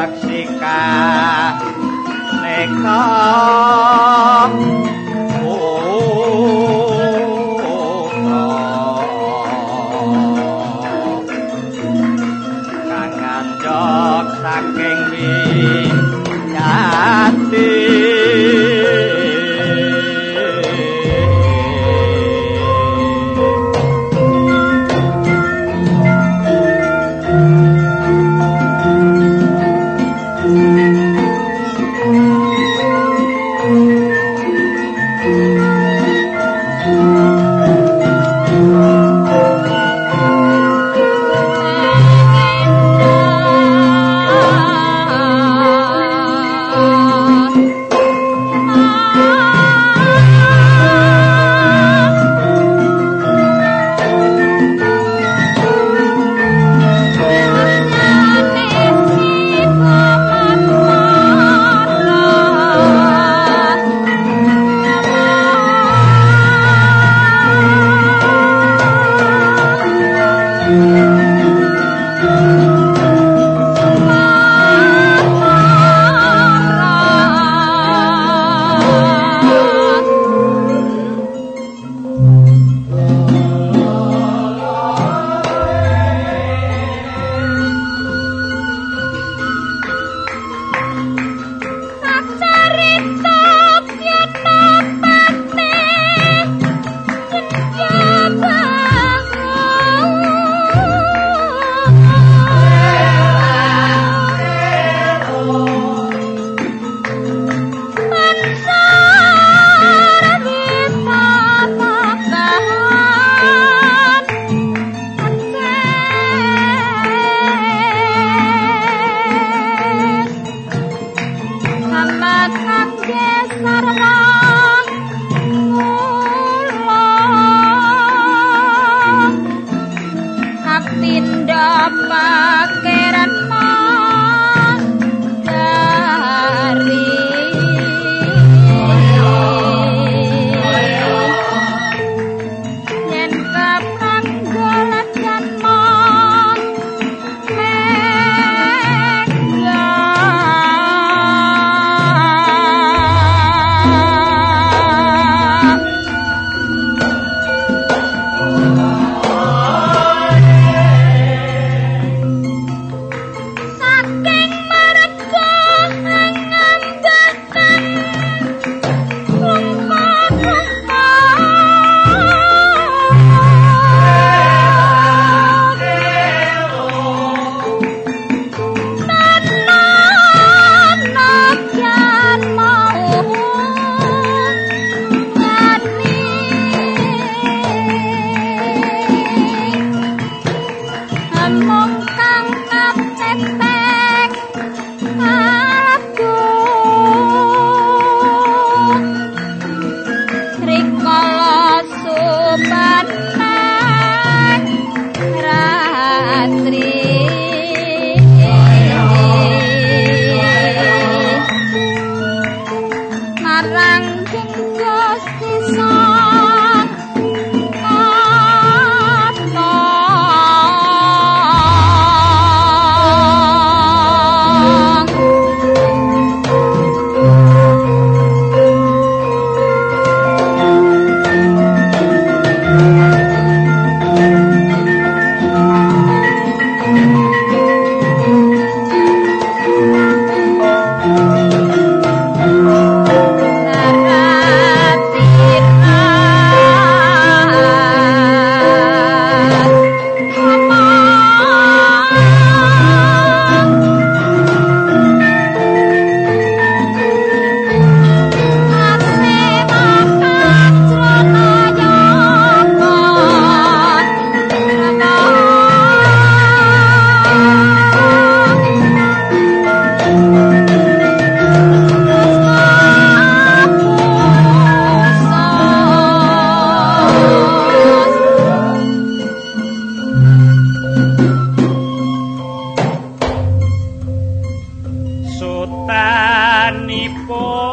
sang raksika neka marang kengkos kisah people.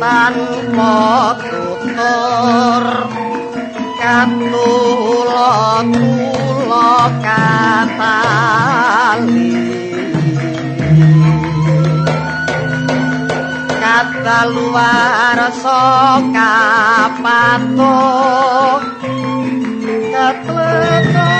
tanpa tutur katulo kulo katali. Kata luar sokapato katulo